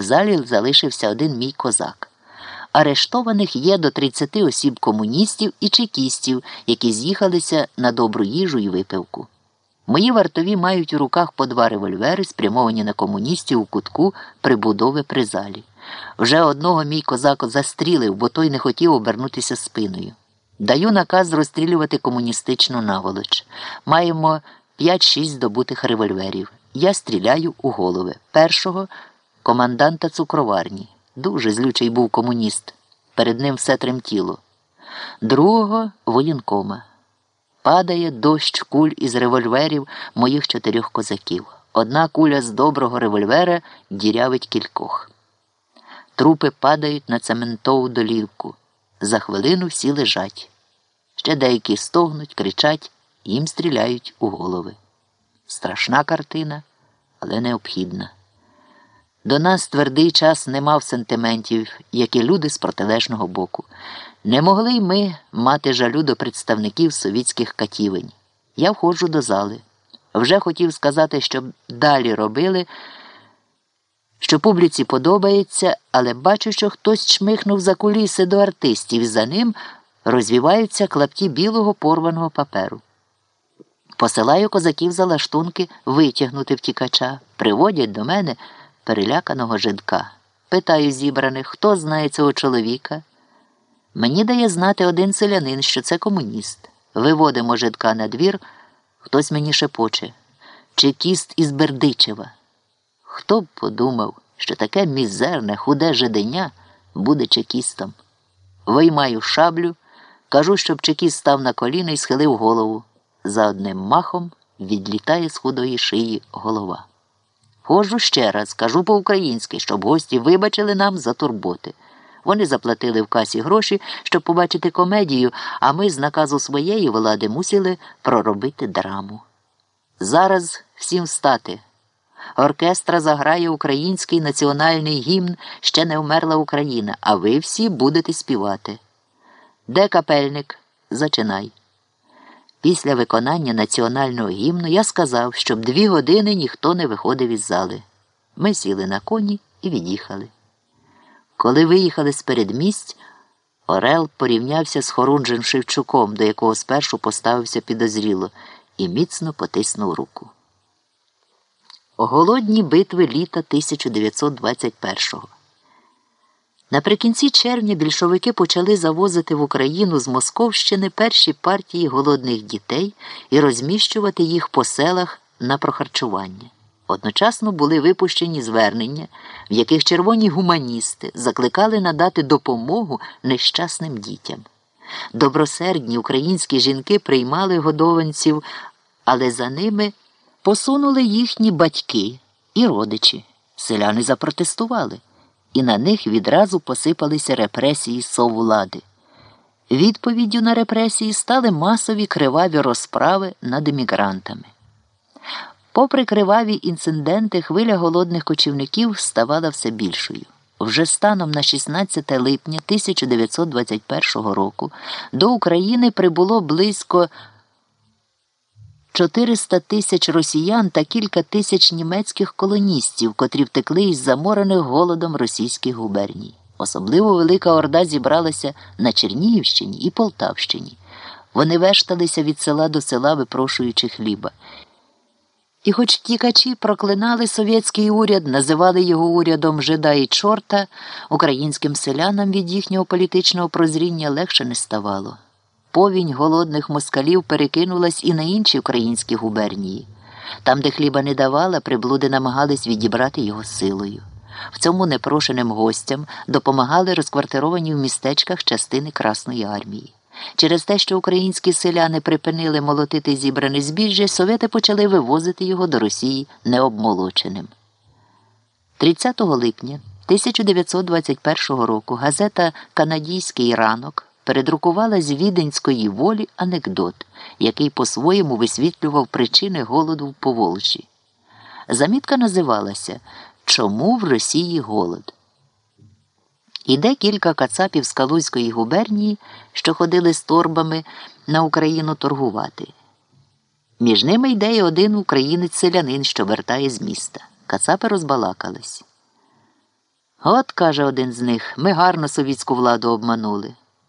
В залі залишився один мій козак. Арештованих є до 30 осіб комуністів і чекістів, які з'їхалися на добру їжу і випивку. Мої вартові мають у руках по два револьвери, спрямовані на комуністів у кутку прибудови при залі. Вже одного мій козак застрілив, бо той не хотів обернутися спиною. Даю наказ розстрілювати комуністичну наволоч. Маємо 5-6 здобутих револьверів. Я стріляю у голови. Першого команданта цукроварні. Дуже злючий був комуніст. Перед ним все тремтіло. Другого воєнкома. Падає дощ куль із револьверів моїх чотирьох козаків. Одна куля з доброго револьвера дірявить кількох. Трупи падають на цементову долівку. За хвилину всі лежать. Ще деякі стогнуть, кричать, їм стріляють у голови. Страшна картина, але необхідна. До нас твердий час не мав сентиментів, як і люди з протилежного боку. Не могли й ми мати жалю до представників совітських катівень. Я входжу до зали. Вже хотів сказати, щоб далі робили, що публіці подобається, але бачу, що хтось чмихнув за куліси до артистів, за ним розвіваються клапті білого порваного паперу. Посилаю козаків за лаштунки витягнути втікача, приводять до мене переляканого жидка. Питаю зібраних, хто знає цього чоловіка. Мені дає знати один селянин, що це комуніст. Виводимо жидка на двір, хтось мені шепоче. Чекіст із Бердичева. Хто б подумав, що таке мізерне, худе жиденя буде чекістом? Виймаю шаблю, кажу, щоб чекіст став на коліна і схилив голову. За одним махом відлітає з худої шиї голова. Ходжу ще раз, кажу по-українськи, щоб гості вибачили нам за турботи. Вони заплатили в касі гроші, щоб побачити комедію, а ми з наказу своєї влади мусили проробити драму. Зараз всім встати. Оркестра заграє український національний гімн Ще не вмерла Україна, а ви всі будете співати. Де капельник? Зачинай. Після виконання національного гімну я сказав, щоб дві години ніхто не виходив із зали. Ми сіли на коні і від'їхали. Коли виїхали з передмість, Орел порівнявся з Хорунжем Шевчуком, до якого спершу поставився підозріло, і міцно потиснув руку. Голодні битви літа 1921-го. Наприкінці червня більшовики почали завозити в Україну з Московщини перші партії голодних дітей і розміщувати їх по селах на прохарчування. Одночасно були випущені звернення, в яких червоні гуманісти закликали надати допомогу нещасним дітям. Добросердні українські жінки приймали годованців, але за ними посунули їхні батьки і родичі. Селяни запротестували і на них відразу посипалися репресії совлади. Відповіддю на репресії стали масові криваві розправи над емігрантами. Попри криваві інциденти, хвиля голодних кочівників ставала все більшою. Вже станом на 16 липня 1921 року до України прибуло близько 400 тисяч росіян та кілька тисяч німецьких колоністів, котрі втекли із заморених голодом російських губерній. Особливо велика орда зібралася на Чернігівщині і Полтавщині. Вони вешталися від села до села, випрошуючи хліба. І, хоч тікачі проклинали совєтський уряд, називали його урядом жида і чорта, українським селянам від їхнього політичного прозріння легше не ставало. Повінь голодних москалів перекинулась і на інші українські губернії. Там, де хліба не давала, приблуди намагались відібрати його силою. В цьому непрошеним гостям допомагали розквартировані в містечках частини Красної армії. Через те, що українські селяни припинили молотити зібране збіжжя, совєти почали вивозити його до Росії необмолоченим. 30 липня 1921 року газета Канадійський ранок передрукувала з віденської волі анекдот, який по-своєму висвітлював причини голоду в Поволжі. Замітка називалася Чому в Росії голод? Іде кілька кацапів з Калузької губернії, що ходили з торбами на Україну торгувати. Між ними йде й один українець селянин, що вертає з міста. Кацапи розбалакались. От, каже один з них, ми гарно совітську владу обманули.